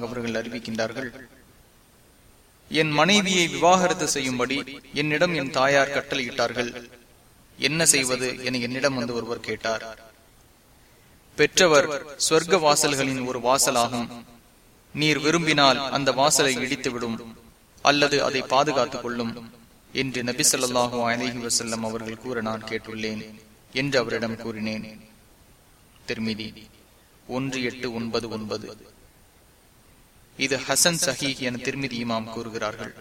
அவர்கள் அறிவிக்கின்றார்கள் என் மனைவியை விவாகரத்து செய்யும்படி என்னிடம் என் தாயார் கட்டளையிட்டார்கள். என்ன செய்வது? என என்னிடம் வந்து ஒருவர் கேட்டார். பெற்றவர் சொர்க்க வாசல்களின் ஒரு வாசலாகும். நீர் விரும்பினால் அந்த வாசலை இடித்துவிடும் அல்லது அதை பாதுகாத்துக் கொள்ளும் என்று நபி சொல்லாஹு அலஹி வசல்லம் அவர்கள் கூற நான் கேட்டுள்ளேன் என்று அவரிடம் கூறினேன். திருமிதி ஒன்று எட்டு ஒன்பது ஒன்பது. இது ஹசன் சஹி என திருமிதி இமாம் கூறுகிறார்கள்.